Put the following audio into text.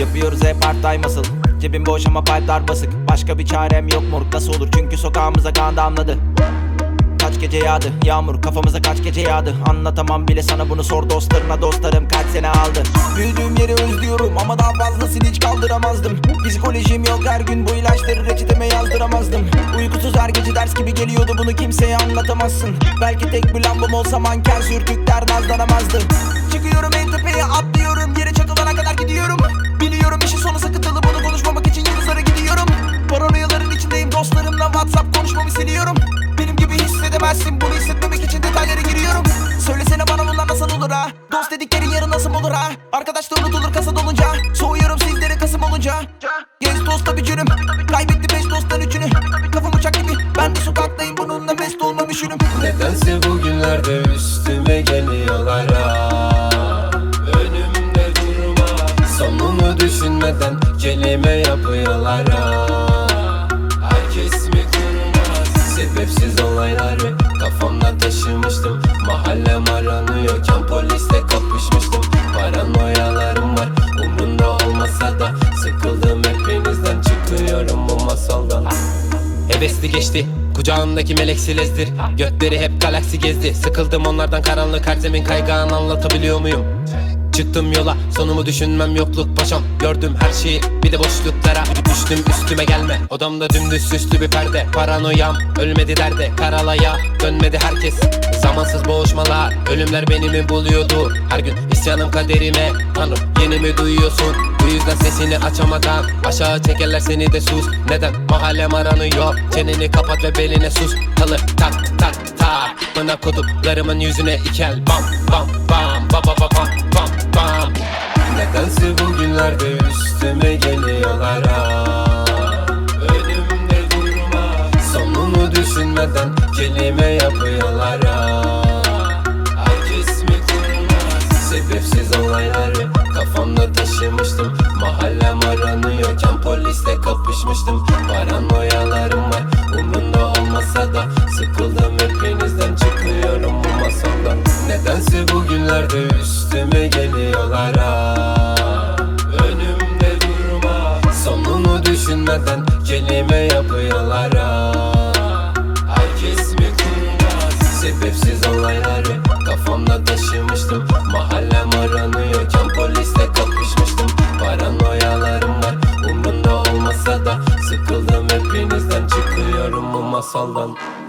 Yapıyoruz hep part time asıl Cebim boş ama pipe'lar basık. Başka bir çarem yok moruk nasıl olur? Çünkü sokağımıza kan damladı. Kaç gece yağdı yağmur kafamıza kaç gece yağdı. Anlatamam bile sana bunu sor dostlarına. Dostlarım kaç sene aldı. Büyüdüğüm yeri özlüyorum ama daha fazlasını hiç kaldıramazdım. Psikolojim yok her gün bu ilaçları reçeteme yazdıramazdım. Uykusuz her gece ders gibi geliyordu bunu kimseye anlatamazsın. Belki tek bir lambam olsa manken sürtükler nazlanamazdı. Çıkıyorum en tepeye atlıyorum whatsapp konuşmamı siliyorum. Benim gibi hissedemezsin. Bunu hissetmemek için detaylara giriyorum. Söylesene bana bunlar nasıl olur ha? Dost dediklerin yarın nasıl olur ha? Arkadaş da unutulur kasa dolunca Soğuyorum sizlere kasım olunca. Genç dosta bir cürüm. Kaybetti beş dosttan üçünü. Kafam uçak gibi ben de sokaktayım. Bununla mest olmam üşürüm. Nedense bugünlerde üstüme geliyorlar ha. Önümde durma. Sonumu düşünmeden kelime yapıyorlar ha Mahallem aranıyorken polisle kapışmıştım. Paranoyalarım var umrunda olmasa da Sıkıldım hepinizden çıkıyorum bu masaldan. Hevesli geçti Kucağımdaki melek silezdir. Gökleri hep galaksi gezdi. Sıkıldım onlardan karanlık her zemin kaygağını anlatabiliyor muyum? Çıktım yola sonumu düşünmem yokluk paşam. Gördüm her şeyi bir de boşluklara Düştüm. Üstüme gelme Odamda dümdüz süslü bir perde. Paranoyam ölmedi derde Karalaya dönmedi herkes Zamansız boğuşmalar Ölümler beni mi buluyordu Her gün isyanım kaderime Tanrım yeni mi duyuyorsun? Bu yüzden sesini açamadan Aşağı çekerler seni de sus. Neden? Mahallem aranıyor Çeneni kapat ve beline sus. Talı tak tak tak. Bana koduklarımın yüzüne ikel. Bam bam bam. Ba ba ba bam bam bam. Nedense bugünlerde üstüme geliyorlar ha. Önümde durma. Sonumu düşünmeden polisle kapışmıştım Paranoyalarım var umrunda olmasa da Sıkıldım hepinizden çıkıyorum bu masaldan. Nedense bugünlerde üstüme geliyorlar ha. Önümde durma Sonunu düşünmeden kelime yapıyorlar ha. Herkes mi kurmaz Sebepsiz olayları kafamda taşımıştım. Mahallem umrunda